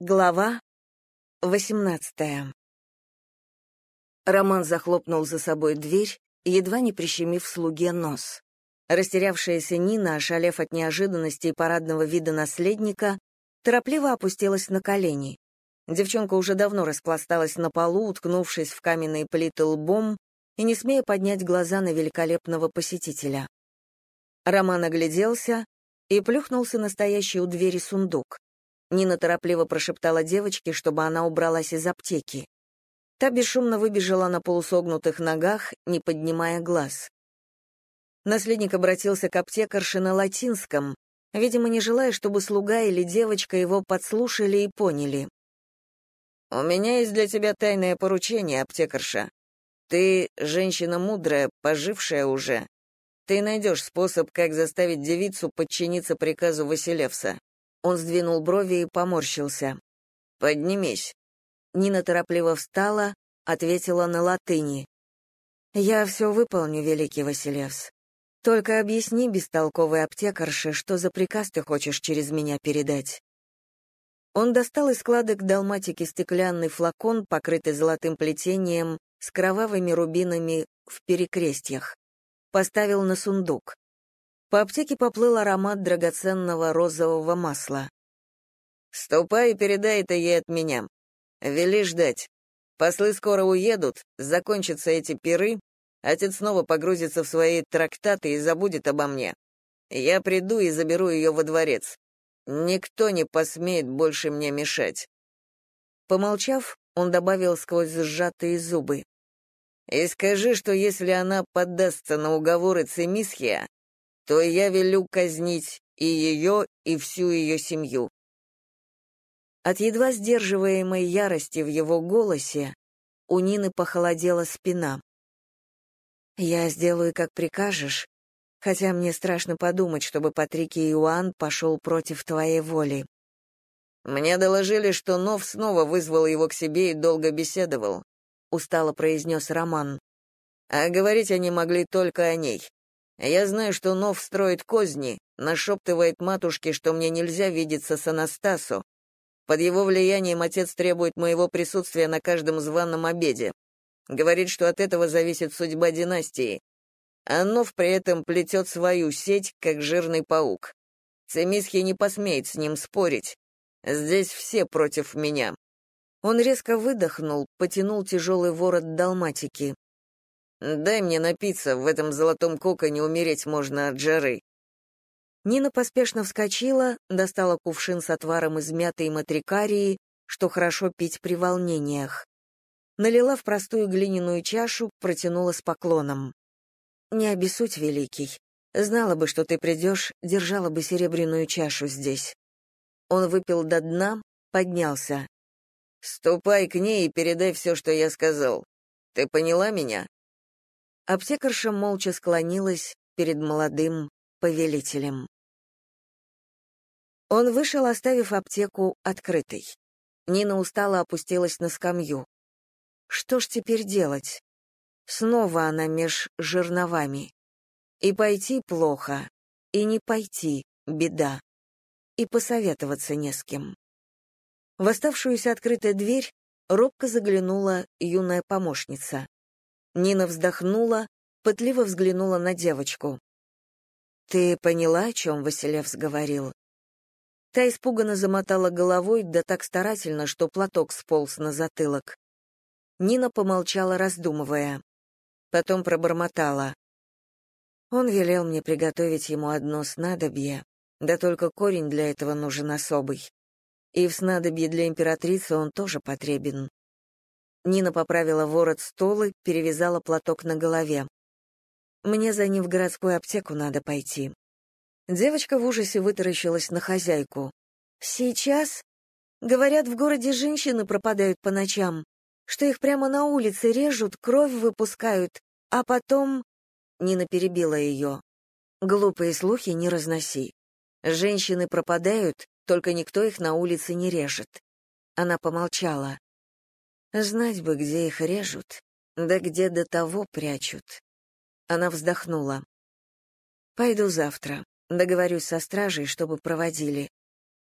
Глава 18 Роман захлопнул за собой дверь, едва не прищемив слуге нос. Растерявшаяся Нина, ошалев от неожиданности и парадного вида наследника, торопливо опустилась на колени. Девчонка уже давно распласталась на полу, уткнувшись в каменные плиты лбом и не смея поднять глаза на великолепного посетителя. Роман огляделся и плюхнулся настоящий у двери сундук. Нина торопливо прошептала девочке, чтобы она убралась из аптеки. Та бесшумно выбежала на полусогнутых ногах, не поднимая глаз. Наследник обратился к аптекарше на латинском, видимо, не желая, чтобы слуга или девочка его подслушали и поняли. «У меня есть для тебя тайное поручение, аптекарша. Ты женщина мудрая, пожившая уже. Ты найдешь способ, как заставить девицу подчиниться приказу Василевса. Он сдвинул брови и поморщился. «Поднимись». Нина торопливо встала, ответила на латыни. «Я все выполню, великий Василевс. Только объясни, бестолковый аптекарше, что за приказ ты хочешь через меня передать». Он достал из складок далматики стеклянный флакон, покрытый золотым плетением, с кровавыми рубинами в перекрестьях. Поставил на сундук. По аптеке поплыл аромат драгоценного розового масла. «Ступай и передай это ей от меня. Вели ждать. Послы скоро уедут, закончатся эти пиры, отец снова погрузится в свои трактаты и забудет обо мне. Я приду и заберу ее во дворец. Никто не посмеет больше мне мешать». Помолчав, он добавил сквозь сжатые зубы. «И скажи, что если она поддастся на уговоры Цемисхия, то я велю казнить и ее, и всю ее семью». От едва сдерживаемой ярости в его голосе у Нины похолодела спина. «Я сделаю, как прикажешь, хотя мне страшно подумать, чтобы Патрикий Иоанн пошел против твоей воли». «Мне доложили, что Нов снова вызвал его к себе и долго беседовал», — устало произнес Роман. «А говорить они могли только о ней. Я знаю, что Нов строит козни, нашептывает матушке, что мне нельзя видеться с Анастасу. Под его влиянием отец требует моего присутствия на каждом званом обеде. Говорит, что от этого зависит судьба династии. А Нов при этом плетет свою сеть, как жирный паук. Цемисхи не посмеет с ним спорить. Здесь все против меня. Он резко выдохнул, потянул тяжелый ворот далматики. Дай мне напиться, в этом золотом коконе умереть можно от жары». Нина поспешно вскочила, достала кувшин с отваром из мяты и матрикарии, что хорошо пить при волнениях. Налила в простую глиняную чашу, протянула с поклоном. «Не обессудь, Великий. Знала бы, что ты придешь, держала бы серебряную чашу здесь». Он выпил до дна, поднялся. «Ступай к ней и передай все, что я сказал. Ты поняла меня?» Аптекарша молча склонилась перед молодым повелителем. Он вышел, оставив аптеку открытой. Нина устало опустилась на скамью. Что ж теперь делать? Снова она меж жерновами. И пойти плохо, и не пойти — беда. И посоветоваться не с кем. В оставшуюся открытой дверь робко заглянула юная помощница. Нина вздохнула, пытливо взглянула на девочку. «Ты поняла, о чем Василевс говорил?» Та испуганно замотала головой, да так старательно, что платок сполз на затылок. Нина помолчала, раздумывая. Потом пробормотала. Он велел мне приготовить ему одно снадобье, да только корень для этого нужен особый. И в снадобье для императрицы он тоже потребен. Нина поправила ворот столы, перевязала платок на голове. «Мне за ним в городскую аптеку надо пойти». Девочка в ужасе вытаращилась на хозяйку. «Сейчас? Говорят, в городе женщины пропадают по ночам, что их прямо на улице режут, кровь выпускают, а потом...» Нина перебила ее. «Глупые слухи не разноси. Женщины пропадают, только никто их на улице не режет». Она помолчала. Знать бы, где их режут, да где до того прячут. Она вздохнула. Пойду завтра. Договорюсь со стражей, чтобы проводили.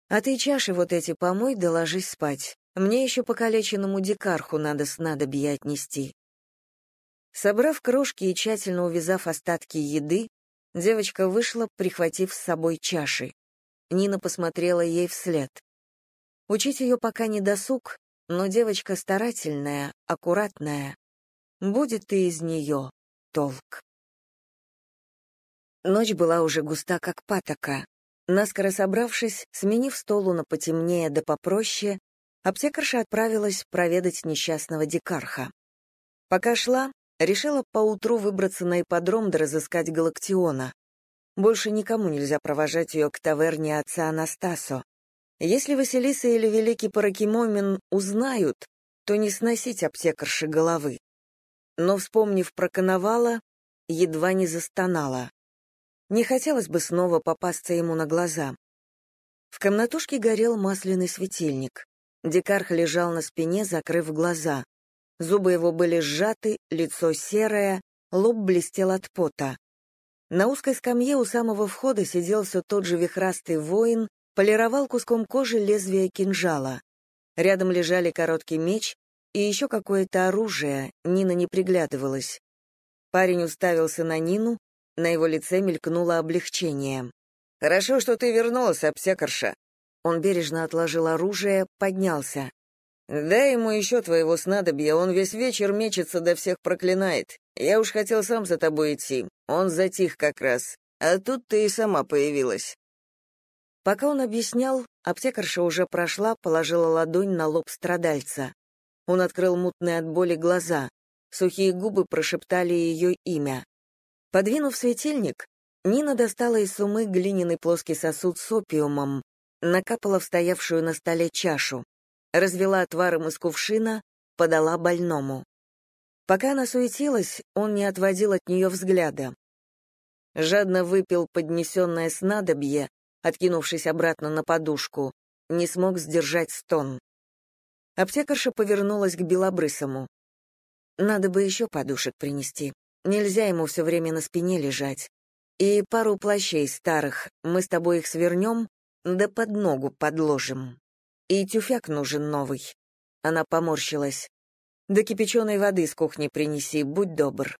А ты чаши вот эти помой да ложись спать. Мне еще покалеченному дикарху надо снадобье отнести. Собрав крошки и тщательно увязав остатки еды, девочка вышла, прихватив с собой чаши. Нина посмотрела ей вслед. Учить ее пока не досуг, но девочка старательная, аккуратная. Будет и из нее толк. Ночь была уже густа, как патока. Наскоро собравшись, сменив столу на потемнее да попроще, аптекарша отправилась проведать несчастного дикарха. Пока шла, решила поутру выбраться на ипподром да разыскать Галактиона. Больше никому нельзя провожать ее к таверне отца Анастасо. Если Василиса или Великий Паракимомин узнают, то не сносить аптекарши головы. Но, вспомнив про коновала, едва не застонала. Не хотелось бы снова попасться ему на глаза. В комнатушке горел масляный светильник. Дикарх лежал на спине, закрыв глаза. Зубы его были сжаты, лицо серое, лоб блестел от пота. На узкой скамье у самого входа сидел все тот же вихрастый воин, полировал куском кожи лезвие кинжала. Рядом лежали короткий меч и еще какое-то оружие, Нина не приглядывалась. Парень уставился на Нину, на его лице мелькнуло облегчение. «Хорошо, что ты вернулась, аптекарша». Он бережно отложил оружие, поднялся. «Дай ему еще твоего снадобья, он весь вечер мечется да всех проклинает. Я уж хотел сам за тобой идти, он затих как раз. А тут ты и сама появилась. Пока он объяснял, аптекарша уже прошла, положила ладонь на лоб страдальца. Он открыл мутные от боли глаза. Сухие губы прошептали ее имя. Подвинув светильник, Нина достала из сумы глиняный плоский сосуд с опиумом, накапала в стоявшую на столе чашу, развела отваром из кувшина, подала больному. Пока она суетилась, он не отводил от нее взгляда. Жадно выпил поднесенное снадобье, откинувшись обратно на подушку, не смог сдержать стон. Аптекарша повернулась к Белобрысому. «Надо бы еще подушек принести. Нельзя ему все время на спине лежать. И пару плащей старых, мы с тобой их свернем, да под ногу подложим. И тюфяк нужен новый». Она поморщилась. «Да кипяченой воды с кухни принеси, будь добр».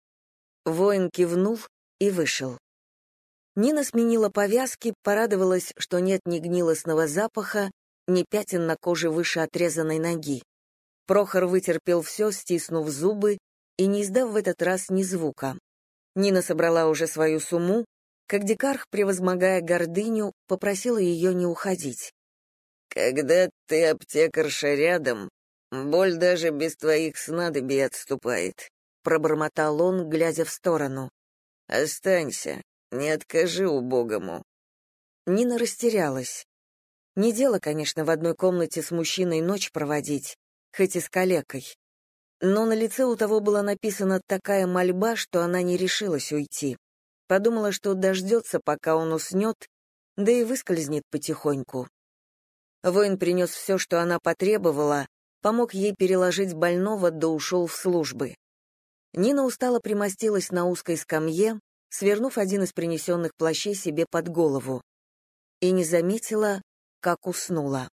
Воин кивнул и вышел. Нина сменила повязки, порадовалась, что нет ни гнилостного запаха, ни пятен на коже выше отрезанной ноги. Прохор вытерпел все, стиснув зубы и не издав в этот раз ни звука. Нина собрала уже свою сумму, как дикарх, превозмогая гордыню, попросила ее не уходить. «Когда ты, аптекарша, рядом, боль даже без твоих снадобий отступает», — пробормотал он, глядя в сторону. «Останься, не откажи убогому». Нина растерялась. Не дело, конечно, в одной комнате с мужчиной ночь проводить, хоть и с калекой. Но на лице у того была написана такая мольба, что она не решилась уйти. Подумала, что дождется, пока он уснет, да и выскользнет потихоньку. Воин принес все, что она потребовала, помог ей переложить больного, да ушел в службы. Нина устало примостилась на узкой скамье, свернув один из принесенных плащей себе под голову, и не заметила, как уснула.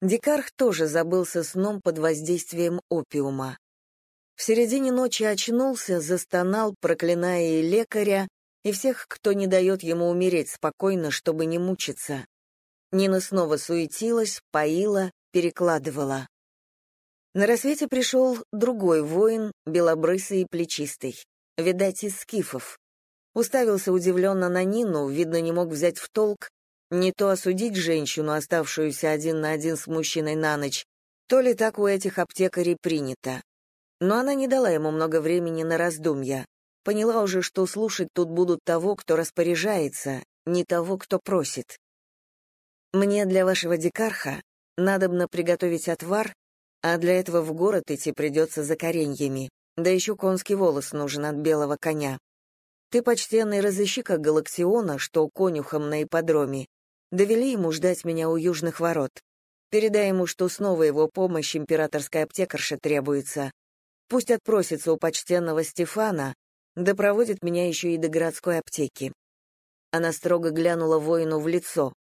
Дикарх тоже забылся сном под воздействием опиума. В середине ночи очнулся, застонал, проклиная и лекаря, и всех, кто не дает ему умереть спокойно, чтобы не мучиться. Нина снова суетилась, поила, перекладывала. На рассвете пришел другой воин, белобрысый и плечистый, видать, из скифов. Уставился удивленно на Нину, видно, не мог взять в толк, не то осудить женщину, оставшуюся один на один с мужчиной на ночь, то ли так у этих аптекарей принято. Но она не дала ему много времени на раздумья. Поняла уже, что слушать тут будут того, кто распоряжается, не того, кто просит. «Мне для вашего дикарха надобно приготовить отвар, а для этого в город идти придется за кореньями, да еще конский волос нужен от белого коня. Ты, почтенный, разыщи как Галаксиона, что конюхом на ипподроме. Довели ему ждать меня у южных ворот. Передай ему, что снова его помощь императорской аптекарше требуется. Пусть отпросится у почтенного Стефана, да проводит меня еще и до городской аптеки. Она строго глянула воину в лицо.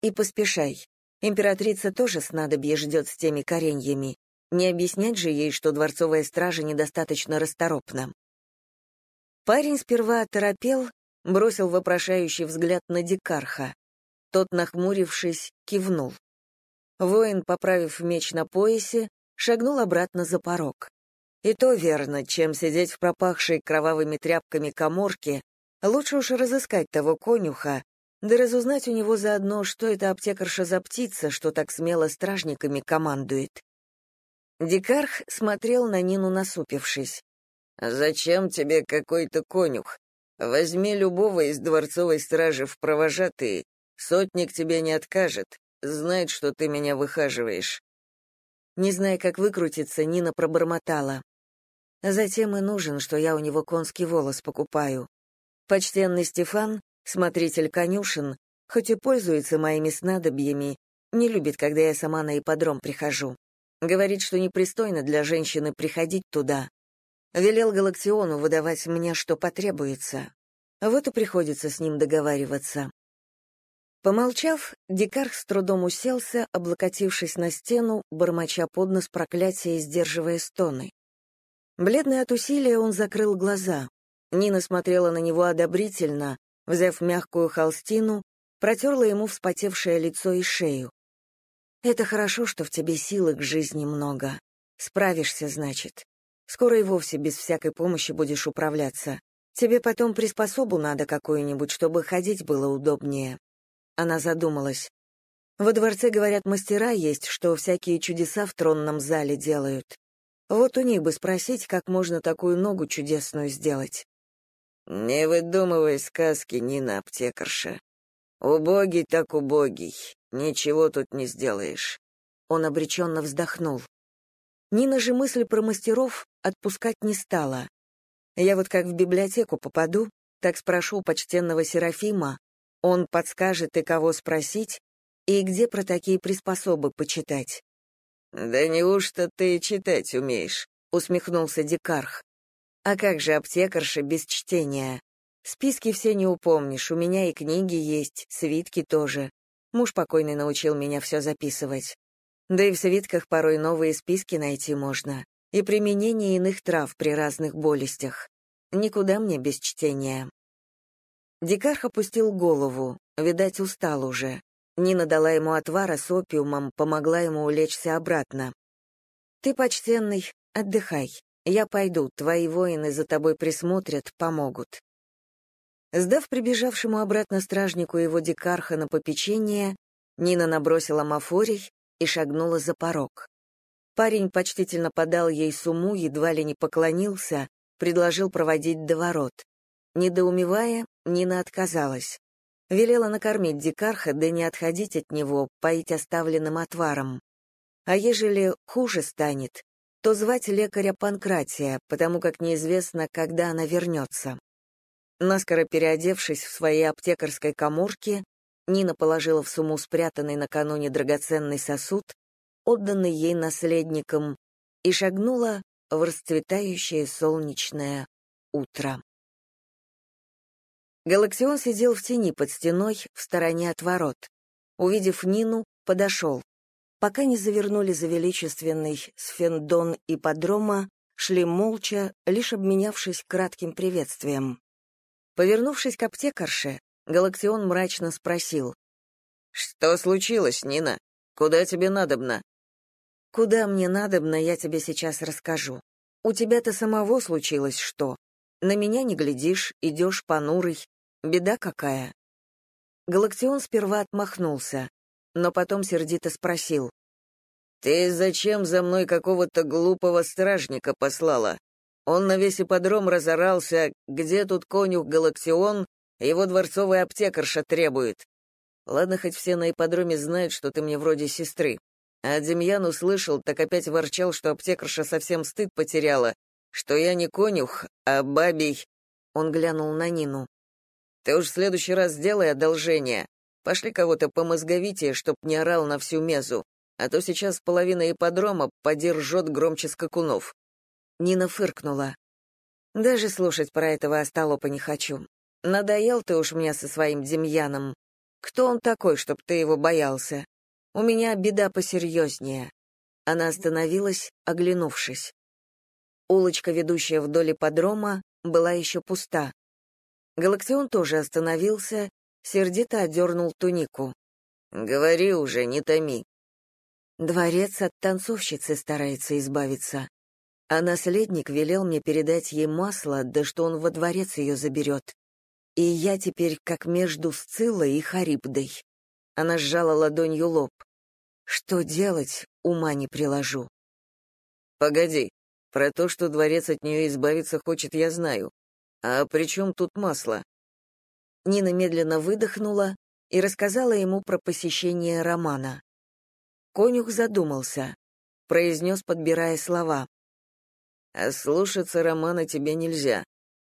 И поспешай. Императрица тоже снадобье ждет с теми кореньями. Не объяснять же ей, что дворцовая стража недостаточно расторопна. Парень сперва оторопел, бросил вопрошающий взгляд на Дикарха. Тот, нахмурившись, кивнул. Воин, поправив меч на поясе, шагнул обратно за порог. И то верно, чем сидеть в пропахшей кровавыми тряпками коморке, лучше уж разыскать того конюха, да разузнать у него заодно, что это аптекарша за птица, что так смело стражниками командует. Дикарх смотрел на Нину, насупившись. «Зачем тебе какой-то конюх? Возьми любого из дворцовой стражи в провожатые, сотник тебе не откажет, знает, что ты меня выхаживаешь». Не зная, как выкрутиться, Нина пробормотала. Затем и нужен, что я у него конский волос покупаю. Почтенный Стефан, смотритель конюшен, хоть и пользуется моими снадобьями, не любит, когда я сама на ипподром прихожу. Говорит, что непристойно для женщины приходить туда. Велел Галактиону выдавать мне, что потребуется. Вот и приходится с ним договариваться. Помолчав, Дикарх с трудом уселся, облокотившись на стену, бормоча под нос проклятия и сдерживая стоны. Бледный от усилия, он закрыл глаза. Нина смотрела на него одобрительно, взяв мягкую холстину, протерла ему вспотевшее лицо и шею. «Это хорошо, что в тебе силы к жизни много. Справишься, значит. Скоро и вовсе без всякой помощи будешь управляться. Тебе потом приспособу надо какую-нибудь, чтобы ходить было удобнее». Она задумалась. Во дворце, говорят, мастера есть, что всякие чудеса в тронном зале делают. Вот у них бы спросить, как можно такую ногу чудесную сделать. «Не выдумывай сказки, Нина аптекарша. Убогий так убогий, ничего тут не сделаешь». Он обреченно вздохнул. Нина же мысль про мастеров отпускать не стала. Я вот как в библиотеку попаду, так спрошу почтенного Серафима, он подскажет и кого спросить, и где про такие приспособы почитать. «Да неужто ты читать умеешь?» — усмехнулся Дикарх. А как же аптекарша без чтения? Списки все не упомнишь, у меня и книги есть, свитки тоже. Муж покойный научил меня все записывать. Да и в свитках порой новые списки найти можно. И применение иных трав при разных болестях. Никуда мне без чтения. Дикарх опустил голову, видать, устал уже. Нина дала ему отвара с опиумом, помогла ему улечься обратно. «Ты, почтенный, отдыхай. Я пойду, твои воины за тобой присмотрят, помогут». Сдав прибежавшему обратно стражнику его дикарха на попечение, Нина набросила мафорий и шагнула за порог. Парень почтительно подал ей сумму, едва ли не поклонился, предложил проводить до ворот. Недоумевая, Нина отказалась. Велела накормить дикарха, да не отходить от него, поить оставленным отваром. А ежели хуже станет, то звать лекаря Панкратия, потому как неизвестно, когда она вернется. Наскоро переодевшись в своей аптекарской коморке, Нина положила в сумму спрятанный накануне драгоценный сосуд, отданный ей наследником, и шагнула в расцветающее солнечное утро. Галаксион сидел в тени под стеной, в стороне от ворот. Увидев Нину, подошел пока не завернули за величественный сфендон и подрома, шли молча, лишь обменявшись кратким приветствием. Повернувшись к аптекарше, Галактион мрачно спросил. «Что случилось, Нина? Куда тебе надобно?» «Куда мне надобно, я тебе сейчас расскажу. У тебя-то самого случилось что? На меня не глядишь, идешь понурый. Беда какая?» Галактион сперва отмахнулся но потом сердито спросил. «Ты зачем за мной какого-то глупого стражника послала? Он на весь ипподром разорался, где тут конюх Галактион, его дворцовая аптекарша требует. Ладно, хоть все на ипподроме знают, что ты мне вроде сестры. А Демьян услышал, так опять ворчал, что аптекарша совсем стыд потеряла, что я не конюх, а бабий. Он глянул на Нину. Ты уж в следующий раз сделай одолжение. Пошли кого-то по мозговитие, чтоб не орал на всю мезу, а то сейчас половина ипподрома подержет громче скакунов». Нина фыркнула. «Даже слушать про этого остолопа не хочу. Надоел ты уж мне со своим Демьяном. Кто он такой, чтоб ты его боялся? У меня беда посерьезнее». Она остановилась, оглянувшись. Улочка, ведущая вдоль ипподрома, была еще пуста. Галактион тоже остановился, сердито одернул тунику. «Говори уже, не томи». Дворец от танцовщицы старается избавиться. А наследник велел мне передать ей масло, да что он во дворец ее заберет. И я теперь как между Сциллой и Харибдой. Она сжала ладонью лоб. Что делать, ума не приложу. Погоди, про то, что дворец от нее избавиться хочет, я знаю. А при чем тут масло? Нина медленно выдохнула и рассказала ему про посещение Романа. Конюх задумался, произнес, подбирая слова. «А слушаться Романа тебе нельзя.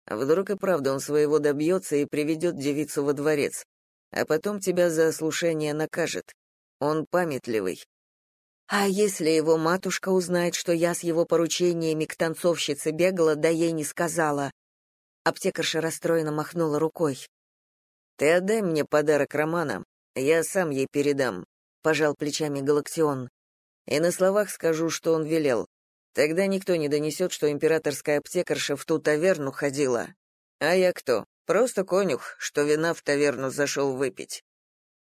Вдруг и правда он своего добьется и приведет девицу во дворец, а потом тебя за ослушание накажет. Он памятливый. А если его матушка узнает, что я с его поручениями к танцовщице бегала, да ей не сказала? Аптекарша расстроенно махнула рукой. Ты отдай мне подарок Романа, я сам ей передам, пожал плечами Галактион. И на словах скажу, что он велел. Тогда никто не донесет, что императорская аптекарша в ту таверну ходила. А я кто? Просто конюх, что вина в таверну зашел выпить.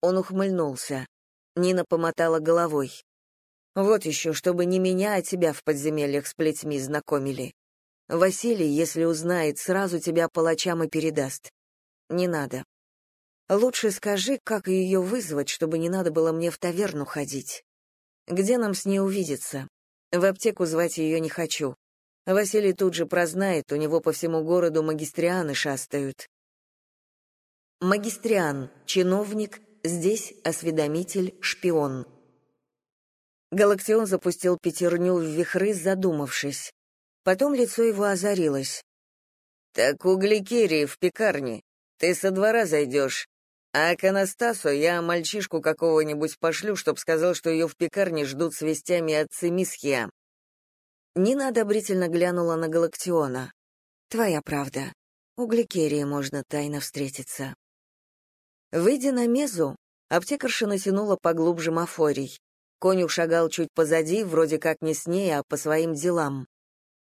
Он ухмыльнулся. Нина помотала головой. Вот еще, чтобы не меня, а тебя в подземельях с плетьми знакомили. Василий, если узнает, сразу тебя палачам и передаст. Не надо. Лучше скажи, как ее вызвать, чтобы не надо было мне в таверну ходить. Где нам с ней увидеться? В аптеку звать ее не хочу. Василий тут же прознает, у него по всему городу магистрианы шастают. Магистриан, чиновник, Здесь осведомитель, шпион. Галактион запустил пятерню в вихры, задумавшись. Потом лицо его озарилось. «Так у Гликерии в пекарне. Ты со двора зайдешь. А к Анастасу я мальчишку какого-нибудь пошлю, чтоб сказал, что ее в пекарне ждут с вестями от Цимисхия». Нина одобрительно глянула на Галактиона. «Твоя правда. У Гликерии можно тайно встретиться». Выйдя на мезу, аптекарша натянула поглубже мафорий. Конюх шагал чуть позади, вроде как не с ней, а по своим делам.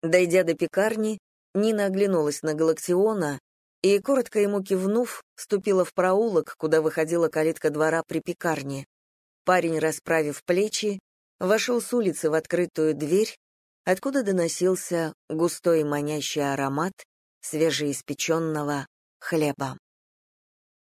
Дойдя до пекарни, Нина оглянулась на Галактиона и, коротко ему кивнув, ступила в проулок, куда выходила калитка двора при пекарне. Парень, расправив плечи, вошел с улицы в открытую дверь, откуда доносился густой манящий аромат свежеиспеченного хлеба.